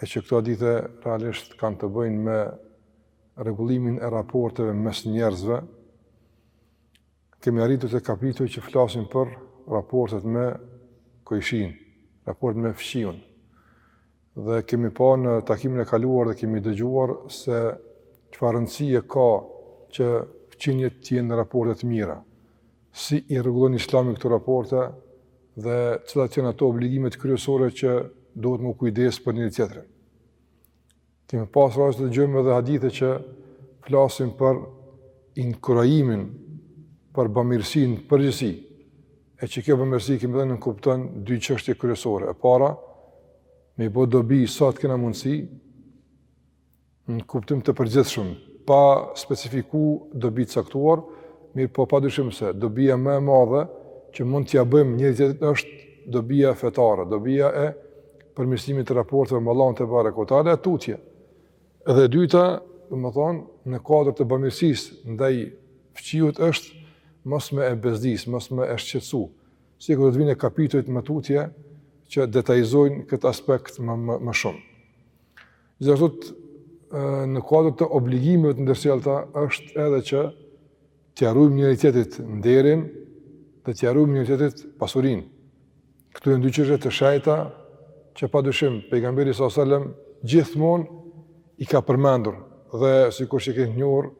e që këto hadithe realisht kanë të bëjnë me rregullimin e raporteve mes njerëzve, kemi arritur te kapitujt që flasin për raportet me kojshinë, raportet me fqiun. Dhe kemi pa në takimin e kaluar dhe kemi dëgjuar se çfarë rëndësie ka që fqinjët të jenë në raporte të mira. Si i rregullon islami këto raporte dhe cilat janë ato obligimet kryesore që duhet me u kujdes për njëri-tjetrin. Kemi pas rast të dëgjojmë edhe hadithe që flasin për inkurajimin për bamirësi në përgjithësi, e që kjo bamirësi kemi thënë nënkupton dy çështje kryesore. E para, me i bo dobi sa të kena mundësi, në kuptim të përgjithshëm, pa specifiku dobi të caktuar, mirëpo pa dyshim se dobija më e madhe që mund t'ia bëjmë njëri-tjetrit është dobija fetare, dobija e përmirësimit të raporteve me Allahun tebareke ve teala, e tutje. Edhe e dyta, domethonë, në kuadër të bamirësisë ndaj fqiut është mos me e bezdis, mos me e shqetsu, siç do të vijnë kapitujt më tutje që e detajizojnë këtë aspekt më, më, më shumë. Gjithashtu në kuadër të obligimeve të ndërsjellta është edhe që t'ia rujmë njëri-tjetrit nderin dhe t'ia rujmë njëri-tjetrit pasurinë. Këto janë dy gjëra të shejta që pa dyshim pejgamberi s.a.s. gjithmonë i ka përmendur dhe sikur që e kemi njërën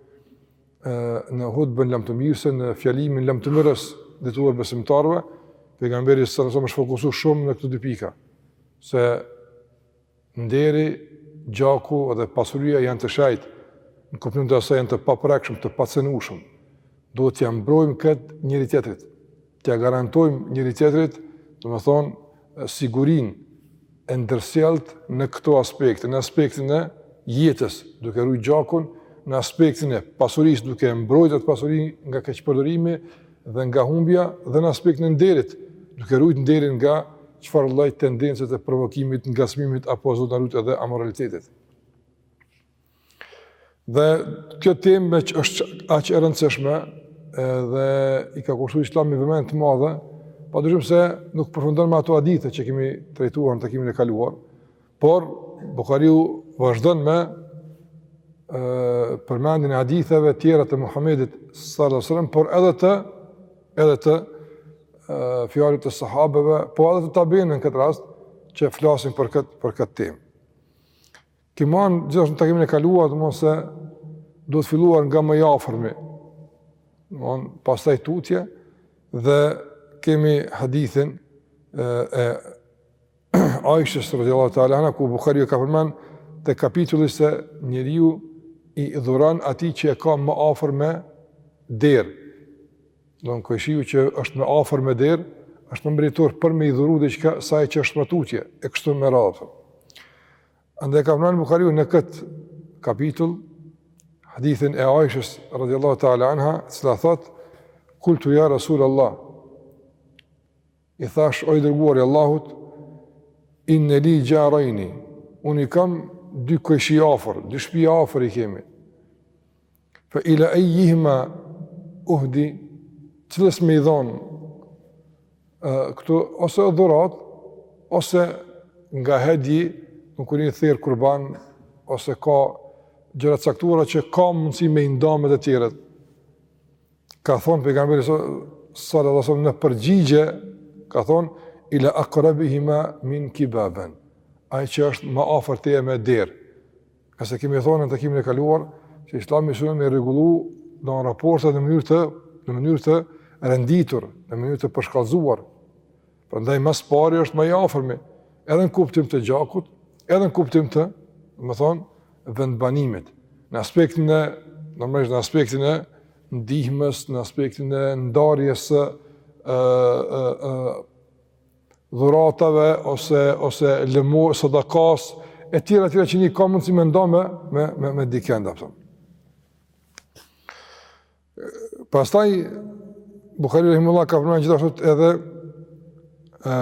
në hutben lamtumirëse, në fjalimin lamtumirës drejtuar besimtarëve, pejgamberi s.a.s. është fokusu shumë në këto dy pika, se Nderi, gjaku dhe pasuria janë të shejtë, në kuptim të asaj janë të paprekshëm, të pacenueshëm. Duhet t'ia mbrojmë këtë njëri-tjetrit, t'ia garantojmë njëri-tjetrit, domethënë, sigurinë e ndërsjelltë në këto aspekte, në aspektin e jetës, duke rujt gjakun, në aspektin e pasurisë, duke e mbrojt atë pasuri nga keqpërdorimi, dhe nga humbja dhe në aspektin e nderit, duke rujt nderin nga çfarë lloj tendence e provokimit, ngacmimit apo Zot na rujt edhe amoralitetit. Dhe kjo temë meqë është aq e rëndësishme dhe i ka kushtu islami vëmendje të madhe, pa dyshim se nuk përfundon me ato hadithe që kemi trajtuar në takimin e kaluar, Por, Buhariu vazhdon me përmendjen e haditheve tjera të Muhammedit sallallahu alejhi ve sellem, por edhe të, edhe të fjalëve të sahabeve, po edhe të tabiinëve në këtë rast, që flasin për këtë, për këtë temë. Kemi thënë gjithashtu në takimin e kaluar, se duhet filluar nga më i afërmi, mund, pastaj tutje, dhe kemi hadithin e, e Aishës radhiyallahu ta'ala anha ku Buhariu ka përmend te kapitulli se njeri i dhuron atij që e ka më afër me der. Don kojshiu që është më afër me der, është më meritor për me i dhuru diçka sa e që është më tutje e kështu me radhë. Andaj ka përmend Buhariu në kët kapitull hadithin e Aishës radhiyallahu ta'ala anha, cila thot kultu ya rasulullah I thashë, O i dërguar i Allahut, Inne li xharajni, unë i kam dy kojshi afër, dy shpi afër i kemi. Fe ila ejjihima uhdi, cilës me i dhonë, këtu, ose dhurat, ose nga hedji, kur njeri ther kurban, ose ka gjëra t'caktuara që ka mundësi me i nda me të tjerët. Ka thonë pejgamberi sallallahu alaihi wasallam në përgjigje, ka thonë ila aqrabihima minki baban. Ai që është më afër teje me derë. Ngase kemi thonë në takimin e kaluar që Islami synon me rregullu do raporte në mënyrë të në mënyrë të renditur, në mënyrë të përshkallëzuar. Prandaj ma së pari është ma i afërmi, edhe në kuptim të gjakut, edhe në kuptim të, domethonë, vendbanimit. Në aspektin e normalisht në aspektin e ndihmës, në aspektin e ndarjes së ë ë ë dhuratave ose ose lëmo sadakas e tjera tjera që njeri ka mundësi me nda me me me, me dikend, apo. Pastaj Bukhari rahimullah ka përmendur gjithashtu edhe ë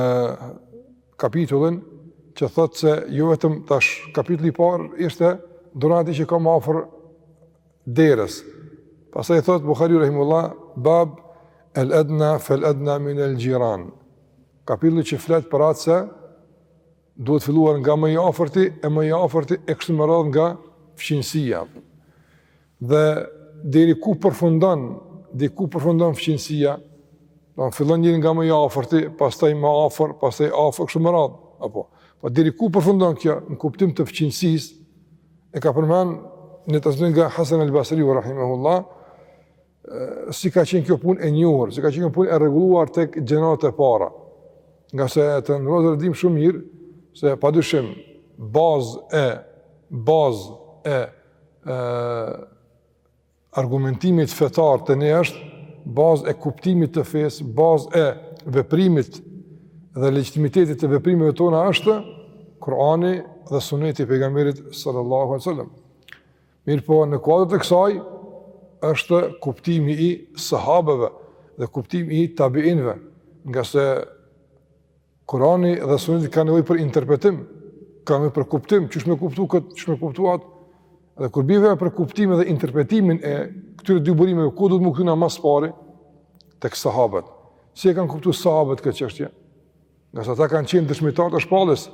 kapitullin që thotë se jo vetëm tash kapitulli i parë ishte dhuro atij që ka më afër derës. Pastaj thotë Bukhari rahimullah bab el adna fel adna min el xhiran. Kapitulli që flet për atë se Duhet filluar nga më i afërti e më i afërti e kështu me radhë nga fqinjësia. Dhe deri ku përfundon, deri ku përfundon fqinjësia? Don fillon njeri nga më i afërti, pastaj më afër, pastaj afër kështu me radhë, apo. Po deri ku përfundon kjo në kuptim të fqinjësisë? E ka përmend një thënie nga Hasan al-Basriu rahimahullah si ka qenë kjo punë e njohur, si ka qenë kjo punë e rregulluar tek gjeneratat e para. Ngase të nderuar e dim shumë mirë se padyshim bazë e bazë e e argumentimit fetar te ne është bazë e kuptimit të fesë, bazë e veprimit dhe legjitimitetit të veprimeve tona është Kurani dhe Sunneti i pejgamberit sallallahu alaihi wasallam. Mirëpo në kuadër të kësaj është kuptimi i sahabeve dhe kuptimi i tabiinëve, ngase Kurani dhe Suneti kanë nevojë për interpretim, kanë nevojë për kuptim, qysh me kuptu kët, qysh me kuptu atë. Dhe kur bëhet për kuptimin dhe interpretimin e këtyre dy burimeve, ku duhet me u kthy na më së pari tek sahabët. Si e kanë kuptuar sahabët këtë çështje? Ngase ata kanë qenë dëshmitarë të shpalljes,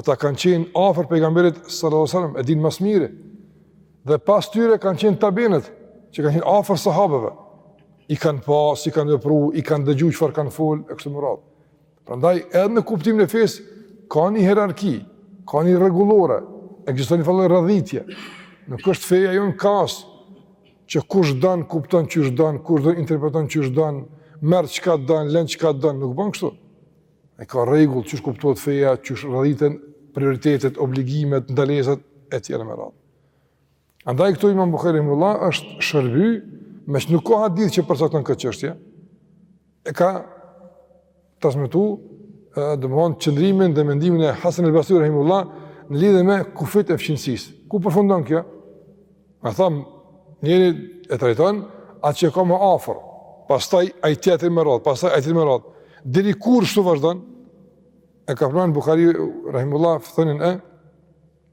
ata kanë qenë afër pejgamberit sallallahu alaihi wasallam, e dinë ma s'miri. Dhe pas tyre kanë qenë tabiinët, që kanë qenë afër sahabeve. I kanë pa, si kanë vepru, i kanë dëgju çfarë kanë folë, e kështu me radhë. Prandaj, edhe në kuptimin e fesë, ka një hierarki, ka një rregullore, ekziston një lloj radhitje. Nuk është feja jonë kaos, që kush don kupton qysh don, kush do interpreton qysh don, merr çka don, lën çka don, nuk ban kështu. E ka rregull qysh kuptohet feja, qysh radhiten prioritetet, obligimet, ndalesat e tjera me radhë. Andaj këtu Imam Bukhari rahimullah është shërby, meqë nuk ka hadith që përcakton kët çështje. E ka Transmetu, domethanë qëndrimin dhe mendimin e Hasan al-Basri rahimullah në lidhje me kufit e fqinjësisë. Ku përfundon kjo? Domethanë, njeri e trajton, atë që e ka ma afër, pastaj ai tjetri me radhë, pastaj ai tjetri me radhë, deri kur shtu vazhdon, e ka përmend Bukhari, Rahimullah, thënien e,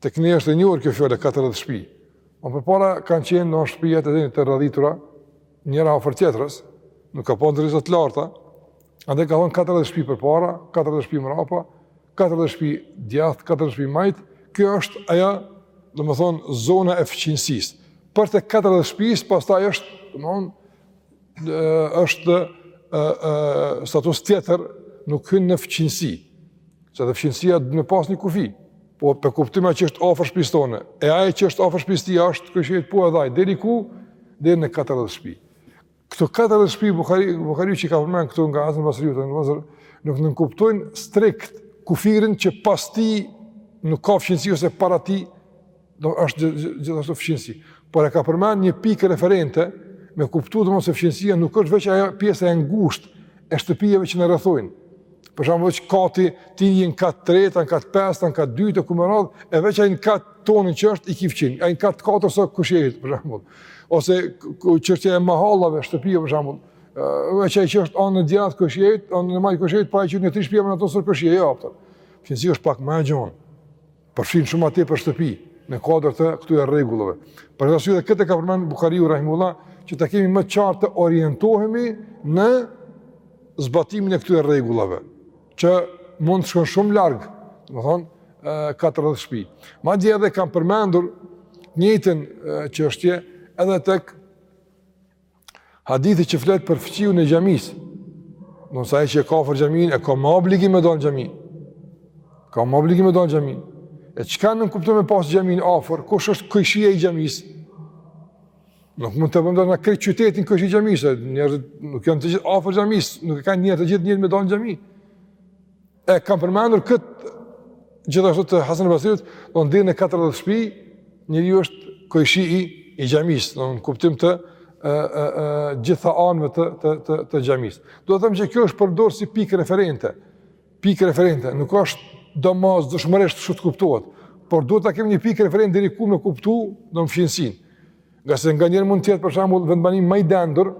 Tek ne është e njohur kjo fjalë katërdhjetë shpi. Mirëpo përpara kanë qenë shpiat domethënë të radhitura, njëra afër tjetrës, nuk ka pasur ndërtesa të larta. Andaj ka thonë katërdhjetë shpi përpara, katërdhjetë shpi mrapa, katërdhjetë shpi djathtë, katërdhjetë shpi majtë. Kjo është ajo, domethënë zona e fqinjësisë. Përtej katërdhjetë shpisë, pastaj është, domethënë është status tjetër, nuk hyn në fqinësi, se dhe fqinësia duhet me pas një kufi, po për me kuptu, ai që është afër shpis tonë, e ai që është afër shpisë tij është kojshi po edhe ai, deri ku, deri në 40 shpi. Këto 40 shpi, Bukhari, Bukhari që i ka përmend këtu nga Hasan Basri, të në vëzër, nuk nënkuptojnë strikt kufirin që pas tij nuk ka fqinësi ose para tij, do është gjithashtu fqinjësi. Por e ka përmend një pikë referente me kuptu domethënë se fqinjësia nuk është veç ajo pjesa e ngushtë e shtëpive që na rrethojnë. Për shembull, që kati ti je kat tretë, kat pestë, kat dytë kështu me radhë, e veç ai kat tonin që është i ki fqinj. Ai kat katër s'e ki kojshi për shembull. Ose çështja e mahallave shtëpive për shembull. Veç ai që është anë djathtë kojshi, anë majtë kojshi, pa që në tri shtëpi apo në ato s'janë kojshi, jo. Fqinjësia është pak më e gjonë. Përfshin shumë atë për shtëpi në kuadër të këtyre rregullave. Për këtë arsye këtë e ka përmend Buhariu rahimullah që ta kemi më qartë të orientohemi në zbatimin e këtyre rregullave që mund të shkon shumë larg, domethënë, 40 shtëpi. Madje edhe kanë përmendur njëjtën çështje edhe tek Hadithi që flet për fqiun e xhamisë. Domethënë ai që e ka afër xhaminë e ka më obligim me dalë n'xhami. E ka më obligim me dalë n'xhami. E çka nënkupton me pas xhaminë afër, kush është kojshia i xhamisë? Nuk mund ta bon krejt qytetin kojshi i xhamisë, njerëzit nuk janë të gjithë afër xhamisë, nuk e kanë njëjtë të gjithë njerëz me dalë n'xhami. E kanë përmendur kët gjithashtu të Hasan Basriut, domethënë deri në 40 shtëpi, njeriu është kojshi i i xhamisë, domethënë në kuptim të ë ë ë gjitha anëve të të të të xhamisë. Do të them që kjo është përdorur si pikë referente. Pikë referente, nuk është domosdoshmërisht kështu të kuptohet, por duhet ta kemi një pikë referente deri ku me kuptu, domethënë fqinjësinë. Ngase nganjëherë mund të jetë për shembull vendbanim më i dendur,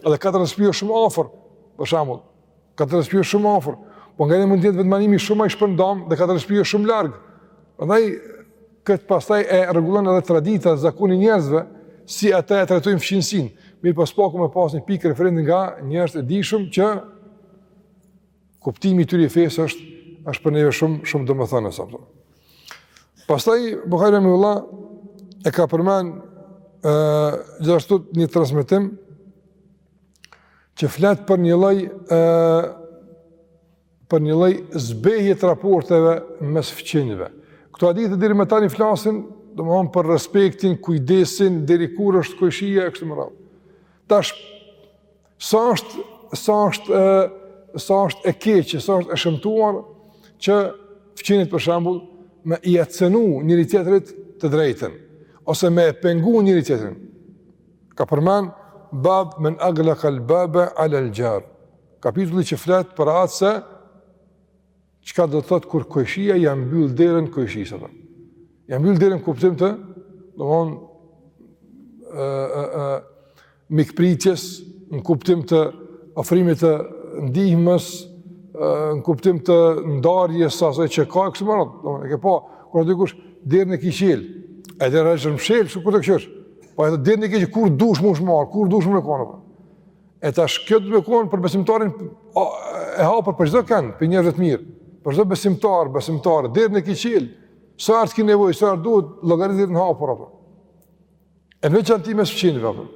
edhe 40 shtëpi është shumë afër, për shembull, 40 shpi shumë afër, po nganjëherë mund të jetë vendbanimi shumë më i shpërndam dhe 40 shpi shumë larg. Prandaj kët pastaj e rregullon edhe tradita, zakoni i njerëzve, si ata e trajtojnë fqinjësinë. Mirëpo së paku me pas një pikë referente nga njerëz të dishëm që kuptimi i tyre i fesë është është për neve shumë shumë domethënës apo. Pastaj Buhariu rahimullah e ka përmend ë gjithashtu një transmetim që flet për një lloj ë për një lloj zbehje të raporteve mes fqinjëve. Këto hadithe deri më tani flasin, domthon për respektin, kujdesin deri kur është kojshia e kështu me radhë. Tash sa është sa është e sa është e keq, sa është e shëmtuar që fqinjët për shembull me ia cenu njëri tjetrit të drejtën ose me e pengu njëri tjetrin. Ka përmen bab men aglakal babe alel xhar. Kapitulli që flet për atë se çka do të thotë kur kojshia ia mbyll derën kojshisë. Dhe. Ia mbyll derën në kuptim të, domethon, e, e, e, mikpritjes, në kuptim të ofrimit të ndihmës, në kuptim të ndarjes së asaj që ka, e kështu me radhë, domethon, e ke pa, kur thotë dikush derën e ki çelë, e derën e ka mshelë, kështu kur të këshërë, Po edhe derën e ke çelë, kur dush më shmarë, kur dush më konë, po. E tash kjo duhet me konë për besimtarin e hapur për gjithkënd, për njerëz të mirë, për çdo besimtar, besimtar, derën e ki çelë, sa herë t'ki nevojë, sa herë t'duhet, llogarite derën e hapur, apo. E në veçanti mes fqinjëve, apo.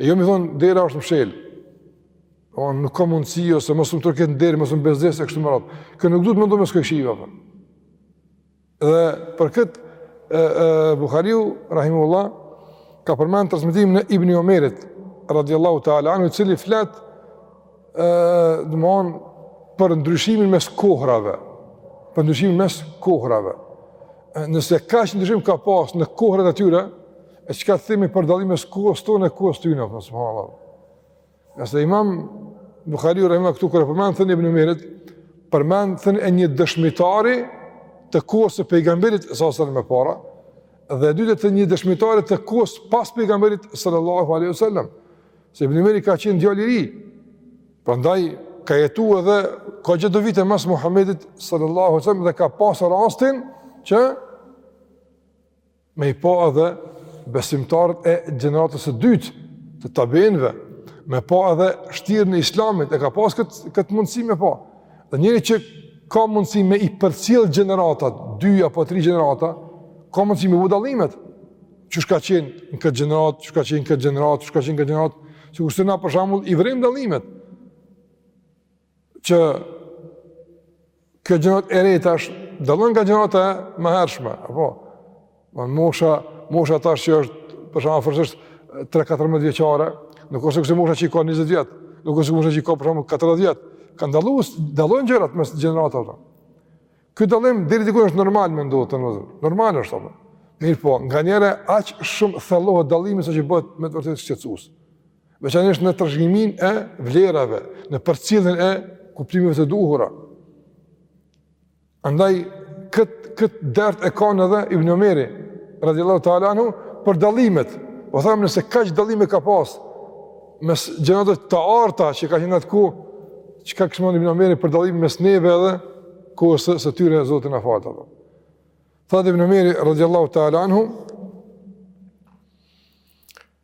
E jo me i thonë, dera është mshelë. O, nuk ka mundësi, ose mos më trokit në derë, mos më bezdis, e kështu me radhë. Kjo nuk duhet me ndodh mes kojshive, apo. Dhe për këtë Buhariu rahimehullah ka përmend transmetimin e Ibn Omerit radhiyallahu ta'ala anhu i cili flet domethënë për ndryshimin mes kohrave për ndryshimin mes kohrave nëse kaq ndryshim ka pas në kohrat e tyre e çka themi për dallimin mes kohës tonë e kohës tyre subhanallahu Nëse imam Buhariu rahimehullah këtu kur e përmend thënien e Ibn Omerit, përmend thënien e një dëshmitari të kohës së pejgamberit sallallahu aleyhu sallam e para, dhe e dyta të një dëshmitari të kohës pas pejgamberit sallallahu aleyhu sallam, se Ibn Omeri ka qenë djalë i ri, prandaj ka jetu edhe kogja do vite mas Muhammedit sallallahu aleyhu sallam dhe ka pasë rastin që me i pa edhe besimtarët e gjeneratës së dytë të tabiinëve, me pa edhe shtrirjen e islamit, e ka pas këtë, këtë mundësi me pa. Dhe njeri që ka mundësi me i përcjell gjeneratat, dy apo tri gjenerata, ka mundësi me bo dallimet, qysh ka qenë në këtë gjeneratë, qysh ka qenë në këtë gjeneratë, qysh ka qenë në këtë gjeneratë, qe kështu na për shembull i vërejmë dallimet. që kjo gjenerata e re tash dallon nga gjeneratat e mëhershme, apo, domethënë mosha, mosha tash që është, për shembull afërsisht, 13-14 vjeçare, nuk është sikur mosha që i ka 20 vjet, nuk është mosha që i ka për shembull 40 vjet, kanë dallu, dallon gjenerata mes gjeneratave. Ky dallim deri diku është normal me ndodhë te njerëzit, normal është, apo. Mirëpo, nganjëherë, aq shumë thellohet dallimi saqë bëhet me të vërtetë shqetësues. Veçanërisht në trashëgiminë e vlerave, në përcjelljen e kuptimeve të duhura. Andaj kët kët dert e ka edhe Ibn Omeri radhiyallahu ta'ala anhu për dallimet. Po them nëse kaq dallime ka pas mes gjeneratës të artë që ka qenë at kohë, çka kish me thënë Ibn Omeri për dallim mes neve edhe kohës së tyre Zoti na falë ato. Tha Ibn Omeri radhiyallahu ta'ala anhu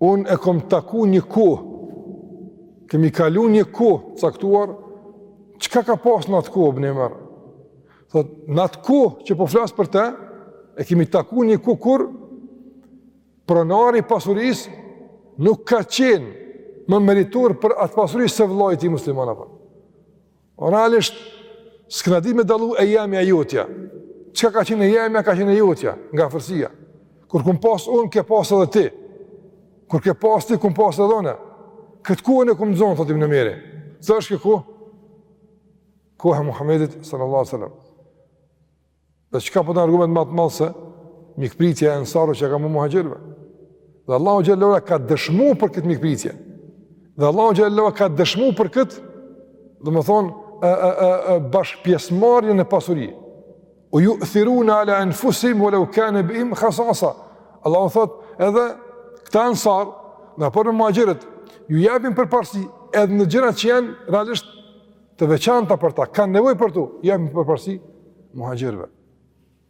Unë e kom taku një kohë, kemi kalu një kohë t'caktuar, çka ka pas në atë kohë, Ibn Omer? Thotë, në atë kohë që po flas për te, e kemi taku një kohë kur, pronari i pasurisë nuk ka qenë më meritor për atë pasuri se vëllai i tij musliman apo. Realisht, s'kena di me dallu e jemja e jotja. Çka ka qenë e jemja, ka qenë e jotja, nga afërsia. Kur kum pas unë, ke pas edhe ti. Kur ke pas ti, kum pas edhe unë. Këtë kohën e kum zonë, thotë Ibn Omeri. Cila është kjo kohë? Koha e Muhammedit, sallallahu sallam. Dhe çka po do argument më të madh se mikpritja e ensarëve që kanë bo muhaxhirëve. Dhe Allahu e ka dëshmu për këtë mikpritje. Dhe Allahu e ka dëshmu për këtë, domethënë, ë ë ë ë bashkëpjesmarrjen në pasuri. Ue juthirune ala enfusihim ue leu kane bihim hasasa. Allahu thotë edhe këta ensarë, në raport me muhaxhirët, ju japin përparësi edhe në gjërat që janë realisht të veçanta për ta, kanë nevojë për to, ju japin përparësi muhaxhirëve.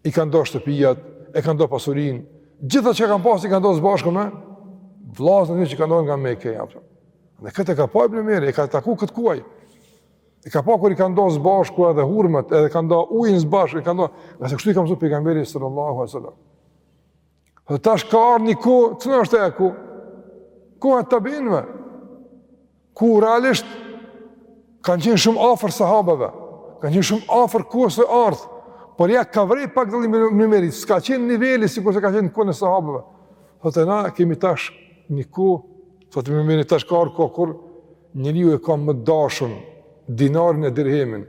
I kanë da shtëpiat, e kanë da pasurinë, gjithçka që kanë pas i kanë da së bashku me vllaznit e tyne që kanë ardh nga Meka, apo. Dhe këtë e ka pa Ibn Omeri, e ka taku këtë kohë. E ka pa kur i kanë da së bashku edhe hurmet, edhe kanë da ujin së bashku, e kanë da, se kështu i ka mësu pejgamberi sallallahu alejhi ue selem. Dhe tash ka ardh një kohë, cila është ajo kohë? Koha e tabiinëve? Ku realisht kanë qenë shumë afër sahabëve, kanë qenë shumë afër kohës së artë, por ja ka vrejt pak edhe Ibn Omeri, s'ka qenë niveli sikurse ka qenë në kohën e sahabëve. Thotë na kemi tash një kohë, thotë Ibn Omeri tash ka ardh koha, kur njeriu e ka më të dashun, dinarin e dirhemin,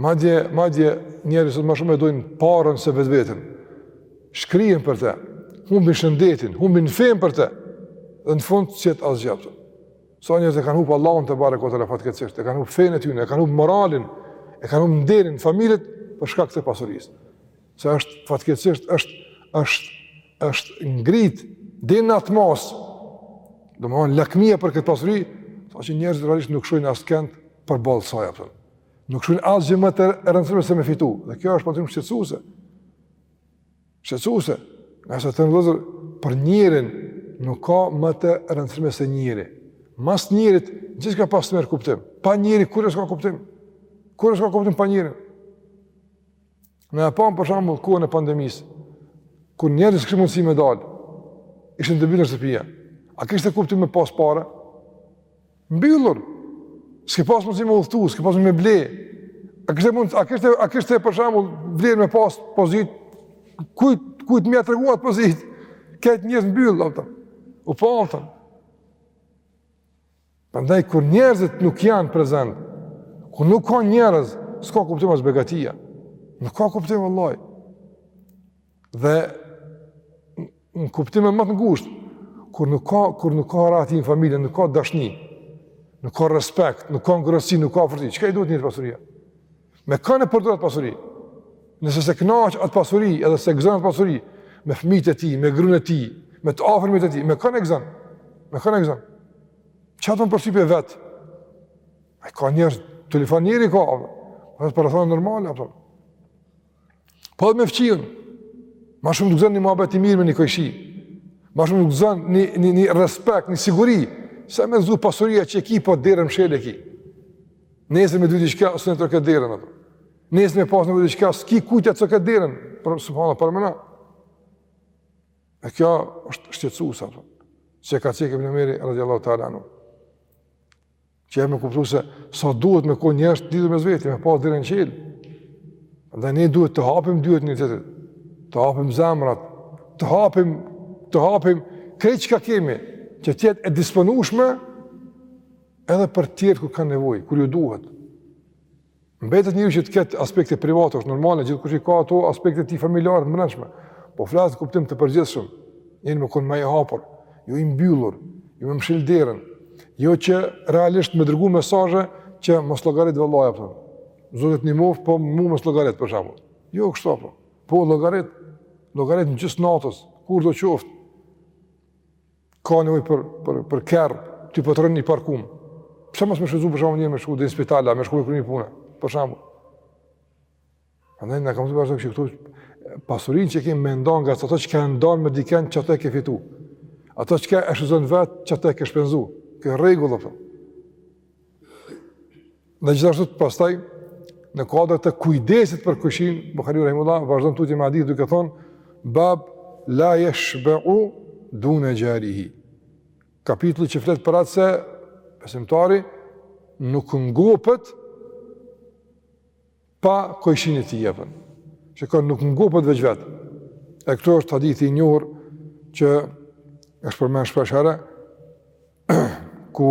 Madje, madje, njerëzit sot më shumë e dojnë paren se vetveten. Shkrihen për te, humbin shëndetin, humbin fenë për te, dhe në fund s'qet asgjë, apo. Sa njerëz e kanë hupë Allahun tebareke ue teala fatkeqësisht, e kanë hupë fenë e tyne, e kanë hupë moralin, e kanë hupë nderin, familjet, për shkak të pasurisë. Se është, fatkeqësisht, është, është, është ngrit, deri në atë masë, domethënë lakmia për këtë pasuri, saqë njerëzit realisht nuk shohin askënd përballë saj, apo. Nuk shohin asgjë më të rëndësishme se me fitu. Dhe kjo është pa dyshim shqetësuese. Shqetësuese, ngase vllezër për njeriun nuk ka më të rëndësishme se njeriu. Mas njeriut gjithçka pas merr kuptim. Pa njeri kurgja s'ka kuptim. Kurgja s'ka kuptim pa njeriun. Ne e pamë për shembull kohën e pandemisë, kur njerëzit s'kishin mundësi me dalë, ishin të mbyllur në shtëpia. A kishte kuptim me pas pare? Mbyllur. S'ke pas mundësi me udhëtu, s'ke pas mundësi me ble. A kishte mund, a kishte, a kishte për shembull vlerë me pas pozitë? Kujt, kujt me ia tregu atë pozitë? Krejt njerëz mbyll ata. U pa ata. Prandaj kur njerëzit nuk janë prezent, kur nuk ka njerëz, s'ka kuptim as begatia. Nuk ka kuptim vallahi. Dhe në kuptim më të ngushtë, kur nuk ka kur nuk ka rahati në familje, nuk ka dashni, nuk ka respekt, nuk ka ngrohtësi, nuk ka forci, çka i duhet njeriut pasuria? Me kan e përdor atë pasuri. Nëse s'e kënaq atë pasuri, edhe s'e gëzon atë pasuri me fëmijët e tij, me gruan e tij, me të afërmit e tij, me kan e gëzon. Me kan e gëzon. Çfarë do të përfitojë vet? Ai ka njerëz telefonieri ka. Ata po rrethon normale apo. Po dhe me fqiun, ma shumë të gëzon një muhabet i mirë me një kojshi, ma shumë të gëzon një, një, një respekt, një siguri, se me zu pasuria që ki, po derën mshelë e ki. Nesër me t'dujt diçka, së në të këtë derën, ato. Nesër me pasë me t'dujt diçka, s'ki kujtë atë së këtë derën, për, së përmëna, për mëna. E kjo është shqetsuse, përmëna. Që ka cekë Ibn Omeri, radiallahu ta'ala anhu. Që e me kuptu se sa duhet me kon njerëz të lidhun mes veti, me pas derën çelë. Dhe ne duhet të hapim dyert njëri-tjetrit, të hapim zemrat, të hapim, të hapim krejt çka kemi, që të jetë e disponushme edhe për tjerët kur kanë nevojë, kur ju duhet. Mbetet njeriu që të ketë aspekte private, është normale, gjithkush i ka ato aspektet e tij familjare, të brendshme. Po flas në kuptim të përgjithshëm, njeri me konë ma i hapur, jo i mbyllur, jo me mshil derën, jo që realisht me dërgu mesazhe që mos llogarit vëlla, apo. Zoti t'nimoftë, po mu mos llogarit për shembull. Jo, kështu apo, po llogarit, llogarit në gjysë natës, kur do qoftë. ka nevojë për për për kerr, ty po t'rrin n'parking. Pse mos me shfrytëzu për shembull njëherë me shku në spital, me shku me kry një punë, për shembull. Andaj na kam të vazhdoj që këtu pasurinë që kemi me ndan nga ato çka e ndan me dikën qato e ke fitu. Ato çka e shfrytëzon vet qato e ke shpenzu. Ky rregull apo? Dhe gjithashtu pastaj, në kuadër të kujdesit për kojshinë, Buhariu Rahimullah vazhdon tutje me hadithe duke thonë, bab la jeshbeu dune xharihi. Kapitulli që flet për atë se, besimtari nuk ngopet pa kojshinë e tij, apo. Që ka nuk ngopet veç vetë. E këtu është hadithi i njohur që është përmend shpeshherë, ku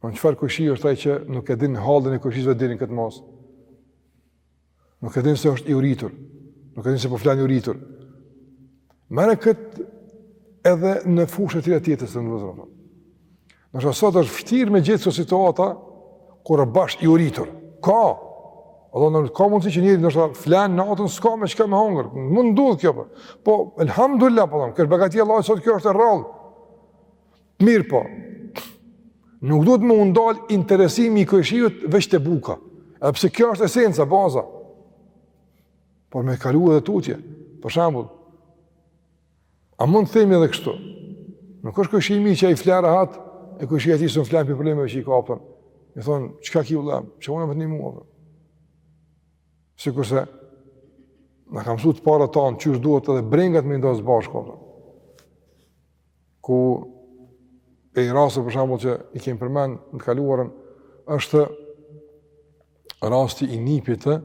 Po çfarë kojshie është ai që nuk e din hallin e kojshisë vet deri n'këtë masë? Nuk e din se është i uritur, nuk e din se po flan i uritur. Merre këtë edhe në fusha të tjera t'jetës, të nderuar vëllezër. Nëse sot është vështirë me gjetë kësi situata, kur është bash i uritur. Ka! Allo, në ka mundësi që njeri ndoshta flan natën, s'ka me çka me hongër, mund ndodh kjo, po. Po, po elhamdulilah, po, kështë begatje Allah, sot kjo është e rrallë. Mirëpo, nuk duhet me u ndal interesimi i kojshiut veç te buka, edhe pse kjo është esenca, baza, por me kalu edhe tutje, për shembull, a mund të themi edhe kështu, nuk është kojshi mirë që ai flen rahat, e kojshia i tij s'un flen prej problemeve që i ka apo, i thonë, çka ki vëlla, çka un me të ndihmu, për. sikurse na kanë msu të parët tanë, që u duhet edhe brengat me nda së bashku, për. ku e rasti për shembull që i kemi përmend në të kaluarën është rasti i nipit të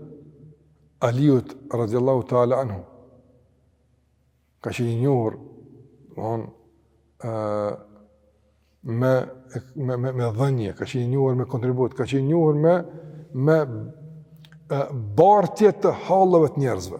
Aliut radhiyallahu ta'ala anhu. Ka qenë i njohur për shembull me me me me dhënie, ka qenë i njohur me kontribut, ka qenë i njohur me me bartje të halleve të njerëzve.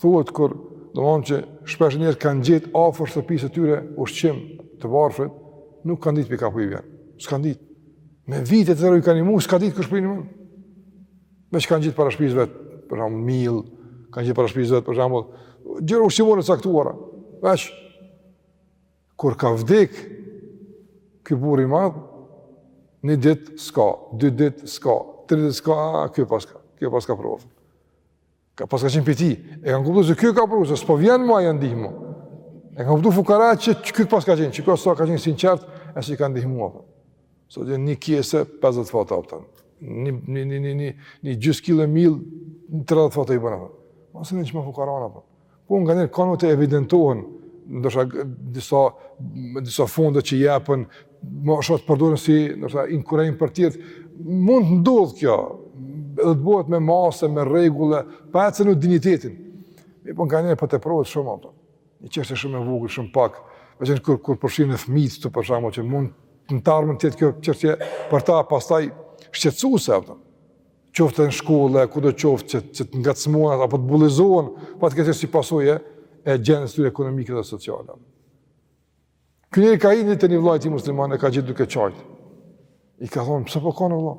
Thuhet kur, domethënë që shpesh herë kanë gjet afër shtëpisë të tyre ushqim të varfrit, nuk kanë dit prej ka po i vjen. S'e kanë dit. Me vite të tërë i ka ndihmu, s'e ka dit kurrë as njeri. Veç kanë gjet para shpisë vet, për shembull miell, kanë gjet para shpisë vet, për shembull gjëra ushqimore të caktuara. Veç, kur ka vdek, ky burri i madh, një ditë s'ka, dy ditë s'ka, tri ditë s'ka, a, kjo paska, kjo paska pru Kjo paska qenë prej tij, e kanë kuptu se kjo ka pru, se s'po vjen mo ajo ndihma. E kanë kuptu fukaratë kjo paska qenë, që kjo sa ka qenë i sinqertë, e si ka ndihmu apo. Sot një kese, 50 foto, a po. Një, një, një, një, një, një gjysë kile miell, 30 foto i bën, a po. Masi ndihmon fukaranë, a po. Po nganjëherë kanë të evidentohen ndoshta disa, disa fonde që jepen më shumë përdoren si ndoshta inkurajim për tjetër mund të ndodh kjo dhe të bëhet me masë me rregulla pa e cenu dinjitetin mirëpo nganjëherë po teprohet shumë ato një çështë shumë e vogël shumë pak veçanë kur kur përfshin fëmijët për shembull që mund në të ardhmen të jetë kjo çështje për ta pastaj shqetësuese ato qoftë në shkollë, kudo qoftë që, që të ngacmohen apo të bullizohen, po them si pasojë e gjendjes tyre ekonomike dhe sociale. Ky njeri ka hi te një vlla i tij musliman e ka gjet duke qajtë. I ka thonë, pse po kan vlla?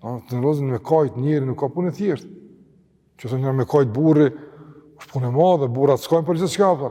A, domethënë me kajt njeri nuk o punë e thjeshtë. Që thonë njerëz me kajt burri, është punë e madhe, burrat s'kajnë për gjithçka, a po.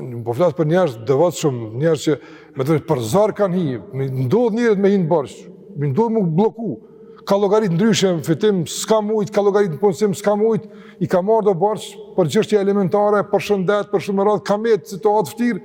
Ne po flasim për njerëz të devotshëm, njerëz që me tepër zor kanë hi, me ndodh njeri me hi në borxh, me ndodh me u blloku, ka llogarit ndryshe fitim, s'ka mujtë, ka llogarit në punësim, s'ka mujtë, i ka marrë do borxh për çështje elementare, për shëndet, për shembull me radhë, ka met në situatë të vështirë,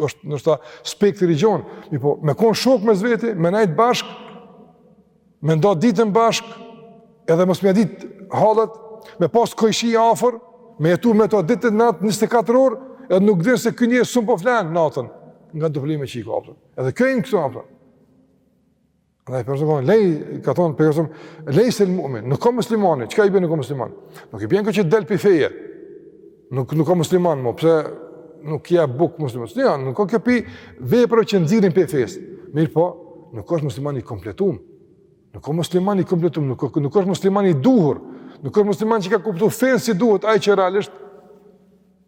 është ndoshta spektri i gjonë, mirëpo me kon shok me njeri-tjetrin, me nejt bashk, me nda ditën bashk, edhe mos me ia dit hallet, me pas kojshi afër, me jetu me to ditë e natë 24 orë, edhe nuk din se ky njeri s'mun po flen natën, nga problemet që i ka apëtën. Edhe ky është këtu afër. Andaj për shembull, kur ka thon për shembull, lejse mu'min, nuk ka musliman, çka i bën nuk ka musliman. Nuk i bën kjo që del pi feje. Nuk nuk ka musliman më, pse nuk ia buk musliman. Jo, nuk ka kjo pi vepra që nxirrin pi fes. Mirpo, nuk ka musliman i kompletuar. Nuk ka musliman i kompletuar, nuk ka nuk ka musliman i duhur. Nuk ka musliman që ka kuptuar fen si duhet, ai që realisht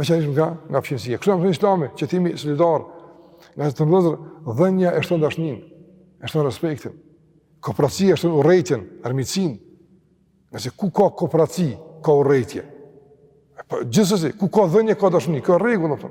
Meqenëse nga nga fqinësia. Kështu na mson Islami, që t'jemi solidar, ngase të nderuar dhënia e shton dashnin, e shton respektin. Koprracia e shton urrejtjen, armiqsin. Ngase ku ka koprraci, ka urrejtje. Po gjithsesi, ku ka dhënia, ka dashni, ka rregull apo.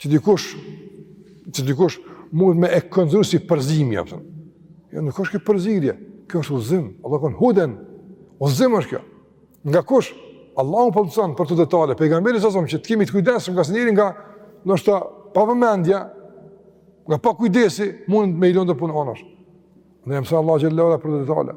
Që dikush, që dikush mund me e konsideru si përzirje, ja, përton. Jo, nuk është kjo përzirje, kjo është udhzim, Allah konë huden, udhzim është kjo. Nga kush? Allahu na mëson për kto detale, pejgamberi s.a.s. që të jemi të kujdesshëm, ngase njeri nga, ndoshta, pavëmendja, nga pakujdesia, mund me i lon do punë anësh. Na mëson Allah xhele për kto detale.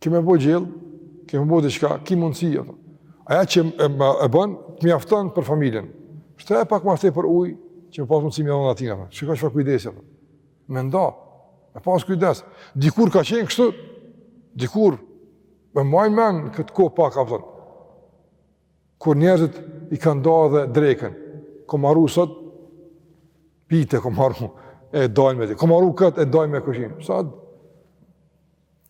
Ke me bo gjell, ke me bo diqka, ki mundësi, apo. Ajo që e, e bën, të mjafton për familjen. Shti pak ma tepër uj, që me pas mundësi me dhon atina, që ka njëfar kujdesi, apo. Me nda, me pas kujdes. Dikur ka qenë kështu, dikur, e maj men këtë ka pak, apo. Kur njerëzit e kan nda edhe dreken, ka maru sot, pite ka maru, e dajnë me ti, ka maru këtë, e dajnë me kojshin. Sa,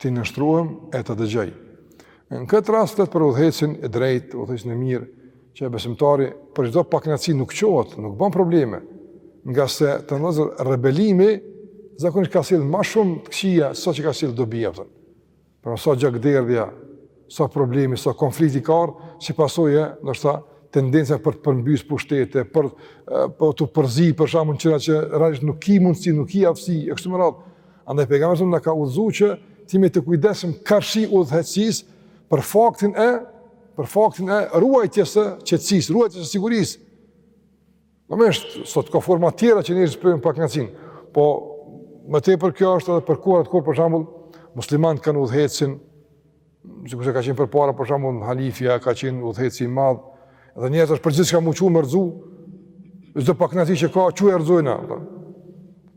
T'i nënshtrohem e ta dëgjoj. Në këtë rast flet për udhëheqsin e drejtë, udhëheqsin e mirë, që besimtari për çdo pakënaqësi nuk qohet, nuk bën probleme. Ngase të nderuar rebelimi zakonisht ka sjell më shumë të këqija se sa që ka sjell dobi, apo. Pra sa gjakderdhja, sa problemi, sa konflikti ka ardhur si pasojë ndoshta tendenca për të përmbys pushtete, për për të përzi për shkakun që që realisht nuk ki mundsi, nuk ki aftësi e kështu me radhë. Andaj pejgamberi s.a.s. na ka udhëzuar që t'jemi të kujdesshëm karshi udhëheqësisë për faktin e për faktin e ruajtjes së qetësisë, ruajtjes së sigurisë. Normalisht sot ka forma të tjera që njerëzit shprehin pakënaqsin, po më tepër kjo është edhe për kohrat kur për shembull muslimanët kanë udhëheqësin sikurse ka qenë përpara për shembull halifja, ka qenë udhëheqsi i madh dhe njerëzit për gjithçka me u çu me rrëzu. Çdo pakënaqsi që ka, çu e rrëzojna.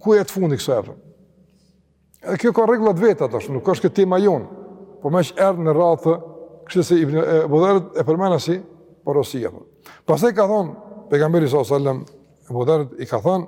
Ku është fundi kësaj apo? Edhe kjo ka rregulla të veta tash, nuk është këtë tema jon. Po meqenëse erdh në radhë kështu se Ebu Dherri e përmend si porosi apo. Pastaj ka thon pejgamberi sallallahu alajhi wasallam Ebu Dherri ka thon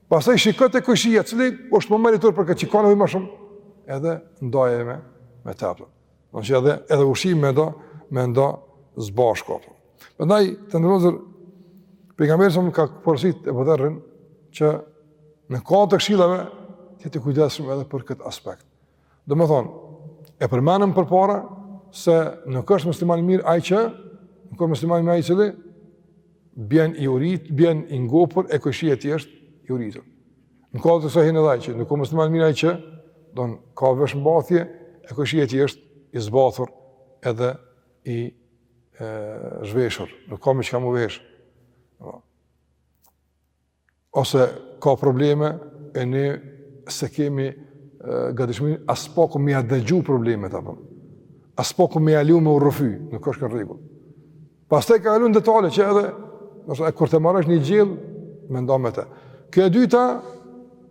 Pastaj shiko te kojshia, cili është më meritor për këtë që ka nevojë ma shumë, edhe ndaje me me ta. Do të thotë edhe edhe ushqim me nda, me nda s'bashku. Prandaj të nderuar pejgamberi alejhi selam ka porosit Ebu Dherrin që në kuadër të këshillave t'jetë i kujdesshëm edhe për këtë aspekt. Domethënë, e përmendëm përpara se nuk është musliman i mirë ai që, nuk është musliman i mirë ai që bjen i urit, bjen i ngopur e kojshia i tij është i uritur. Në kuadër të saj hin edhe ajo që, nuk është musliman i mirë ai që, domethënë ka veshmbathje e kojshia i tij është i zbathur edhe i e, zhveshur. Nuk ka me çka m'u veshë. ose ka probleme e ne s'e kemi gatishmëri as s'paku me ja dëgju problemet apo as s'paku me ja leju me u rrëfy, nuk është në rregull. Pastaj ka kalu në detale që edhe, do të thotë kur të marrësh një gjellë, me nda me të. Kjo e dyta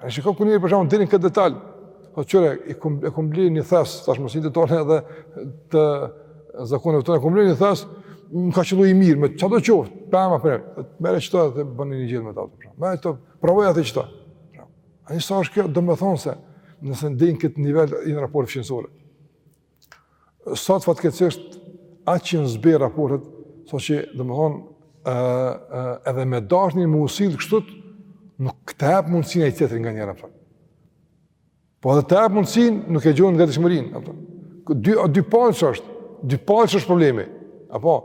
E shikon ku njeri për shembull deri n'këtë detalj, o të qëre, e kom ble një thes, tash mesit të tonë edhe të zakoneve tona, e kom ble një thes, më ka qëllu i mirë, me çkado qoftë, për e ma për e, merre qëta dhe bëni një gjellë me ta, me e të provoj atë i qëta. A një sa është kjo, domethënë se, nëse ndin këtë nivel, i në raport fqinjësore. Sot fatkeqësisht aq janë zbeh raportet, sa që domethënë ë ë edhe me dashni me u sjell kështu nuk të hap mundësinë ai tjetri nga njëra palë. Po edhe të hap mundësinë nuk e gjen gatishmërinë, apo. Dy dy palësh është, dy palësh është problemi. Apo.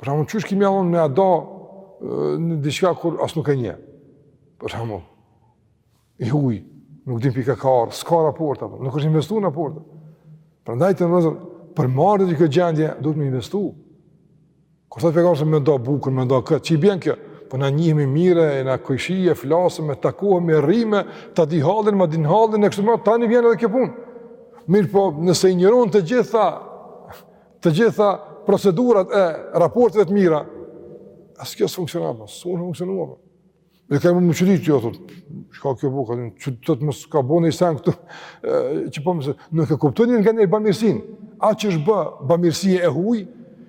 Për shembull qysh ki me ja bon me ja dhonë diçka kur as nuk e njeh. Për shembull i huj, nuk din prej ka ka ardh, s'ka raport, apo, nuk është investu në raport. Prandaj të nderuar, për me ardh te kjo gjendje, duhet me investu. Kur thotë pejgamberi me nda bukën, me nda këtë, çka i bjen kjo? Pra po na njihemi mirë, e jem kojshi, e flasim, e takohem, e rrimë, ta di hallin, ma din hallin, e kështu më, tani vjen edhe kjo punë. Mirëpo, nëse i injoron të gjitha, të gjitha procedurat e raporteve t'mira, as kjo s'funksionon, s'un funksionon, Dhe ka më më qëri që jo, thotë, çka kjo buka, do të thotë mos ka bo nji sen këtu, që po mësë, nuk e kuptojnë nganjëherë bamirësinë, aq është bë, bamirësia e huj,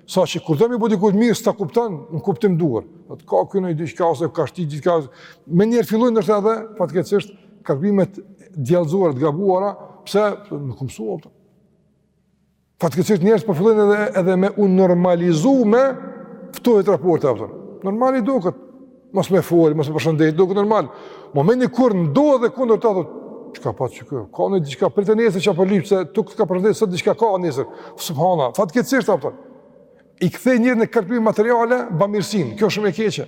sa që kur do me i bë dikujt mirë, s'ta kupton duar, thotë ka kjo nji diçka ose, ka shti diçka ose, menjëherë fillojnë ndoshta edhe, fatkeqësisht kalkulimet djallëzore të gabuara, pse, nuk u mësua, apo. Fatkeqësisht njerëz po fillojnë edhe edhe me u normalizuar me ftohje të raporteve apo. Normal i duket. Mos më fol, mos më përshëndet, duket normal. Momenti kur ndodh e kundërta thotë, çka po çka kjo? Ka diçka pret nesër çka po lyp se t'ka përshëndet sot diçka ka nesër. Subhanallahu. Fatkeqësisht apo. I kthejnë njerëz në kalkulime materiale, bamirësinë. Kjo është shumë e keqe.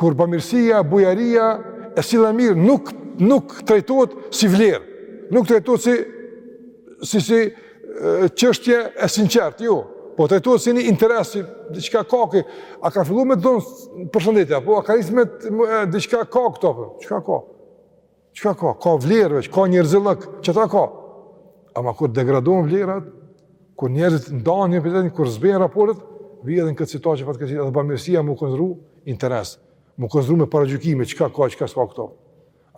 Kur bamirësia, bujaria, e sjellja e mirë, nuk, nuk trajtohet si vlerë, nuk trajtohet si, si, si çështje e sinqertë, jo, po trajtohet si një interes, si diçka ka ky, a ka fillu me t'dhonë përshëndetje, po a ka isë me të diçka ka ky, po, çka ka ky, Çka ka? Ka vlerë veç, ka njerëzillëk, qeta ka. Ama kur degradojnë vlerat, kur njerëzit ndahen njëni prej tjetrit, kur zbehen raportet, vijmë edhe në këtë situatë që fatkeqësisht edhe bamirësia me u kundru interes, me u kundru me paragjykime, çka ka, çka s'ka këto.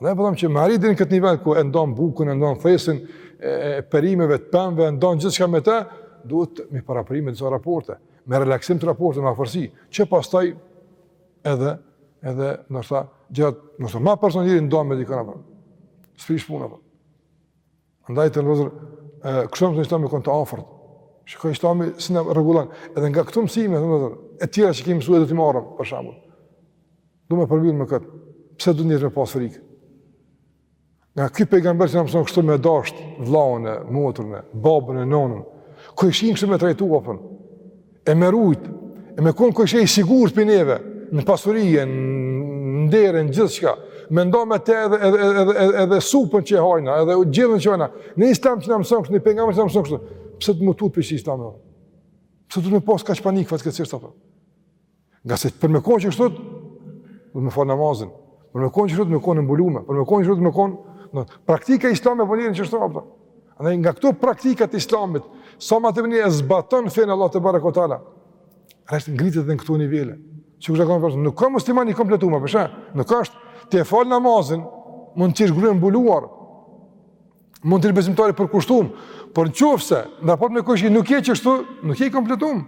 Dhe prandaj për me arrit edhe në këtë nivel, ku e ndan bukën, e ndan thesin, e, e perimeve të pemëve, e ndan gjithçka me te, duhet me parapri me disa raporte, me relaksim të raporteve, me afërsi, që pastaj, Edhe, edhe, ndoshta, gjatë, ndoshta, ma person njëri ndonë me dikën, apër. S'prish punë, apo. Andaj të nderuar vëllezër, kështu të jemi konë të afërt. Shikojeni Islami, si na rregullon. Edhe nga këtu mësime, të nderuar vëllezër, e tjera që kemi mësu e do t'i marrim, për shambull. Du me përmbyll me këtë. Pse duhet njerëz me pas frikë? Nga ky pejgamber që na mëson kështu me dasht vllahun e motrën e babën e nonën, kojshinë kështu me trajtu apo? E me rujt, e me kon kojshia i sigurt prej neve, në pasuri e në nder e në gjithçka. Me nda me te edhe edhe edhe edhe, edhe supën që hajna, edhe gjellën që hajna. Ni Islam që na mëson kështu, ni pejgamber që na mëson kështu. Pse duhet me u tut prej Islamit? Pse duhet me pas kaq panik fatkeqësisht apo? Ngase për me konë qështu, duhet me falë namazin. Për me konë qështu, duhet me konë e mbulume. Për me konë qështu, duhet me konë... Do praktika islame e bojnë njerin qështu, apo. Andaj, nga këto praktika të Islamit, sa ma tepër njeri e zbaton fenë e Allahut tebareke ve teala, realisht ngritet edhe në këto nivele. Siç kështu e kom, pra, nuk ka musliman i kompletum, pra, nuk ka është, ta falësh namazin, mund të jesh gru e mbuluar, mund të jesh besimtar i përkushtum, por në qofë se, në raport me kojshinë nuk je qështu, nuk je i kompletum.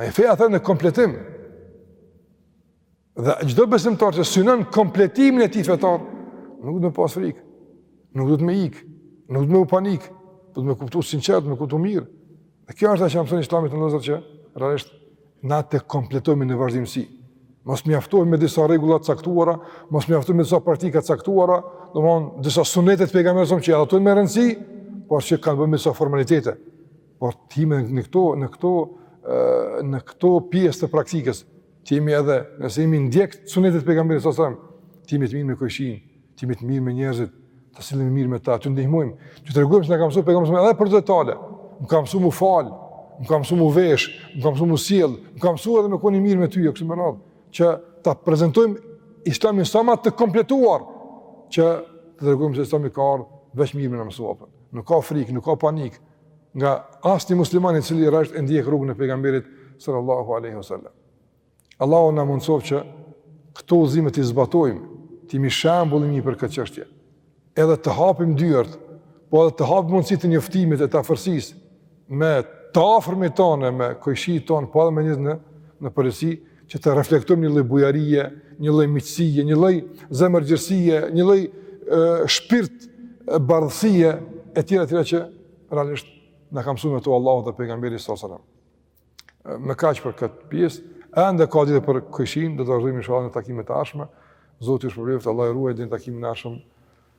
E feja thërret në kompletim. Dhe çdo besimtar që synon kompletimin e tij fetar, nuk duhet me pas frikë. Nuk duhet me ik, nuk duhet me u panik, duhet me kuptu sinqert, me kuptu mirë. Dhe kjo është ajo që na mëson Islami të nderuar vëllezër që realisht na të kompletohemi në vazhdimsi. Mos mjaftohemi me disa rregulla të caktuara, mos mjaftohemi me disa praktika të caktuara, domthon disa sunete të pejgamberit që janë me rëndësi, por që i kanë bo disa formalitete. Por të jemi në këto, në këto, në këto pjesë të praktikës, të jemi edhe, nëse jemi ndjekës të sunetit të pejgamberit alejhi selam, të jemi të mirë me kojshinë, të jemi të mirë me njerëzit, të sillemi mirë me ta, t'i ndihmojmë, t'i tregojmë se na ka mësu pejgamberi edhe për detale, më ka mësu m'u falë, më ka mësu m'u vesh, më ka mësu m'u sjellë, më ka mësu edhe me kon i mirë me ty, e kështu me radhë, që ta prezantojmë islamin sa ma të kompletuar, që t'i tregojmë se islami ka ardhë veç mirë me na mësu, nuk ka frikë, nuk ka panik, nga asnjë musliman i cili drejt e ndjek rrugën e pejgamberit sallallahu alaihi wasallam. Allahu na mundësof që këto udhëzime t'i zbatojmë, të jemi shembull i mirë për këtë çështje. Edhe të hapim dyrt, po edhe të hapim mundësi të njoftimit e të afërsisë me të afërmit tonë, me kojshitë tonë, po edhe me njerëz në përgjithësi që të reflektojmë një lloj bujarie, një lloj miqësie, një lloj zemërgjerësie, një lloj shpirt bardhësie e tjera e tjera që realisht na ka mësuar këto Allahu dhe pejgamberi sallallahu alajhi wasallam. Me kaq për këtë pjesë, ende ka ditë për kojshinë, do të vazhdojmë inshallah në takimet e ardhshme. Zoti ju shpërbleftë, Allahu ju ruajt deri në takimin e ardhshëm.